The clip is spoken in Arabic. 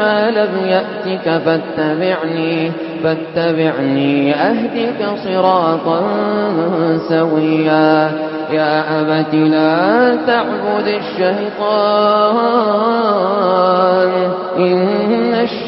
ما لم يأتك فاتبعني فاتبعني أهدك صراطا سويا. يا أبت لا تعبد الشيطان.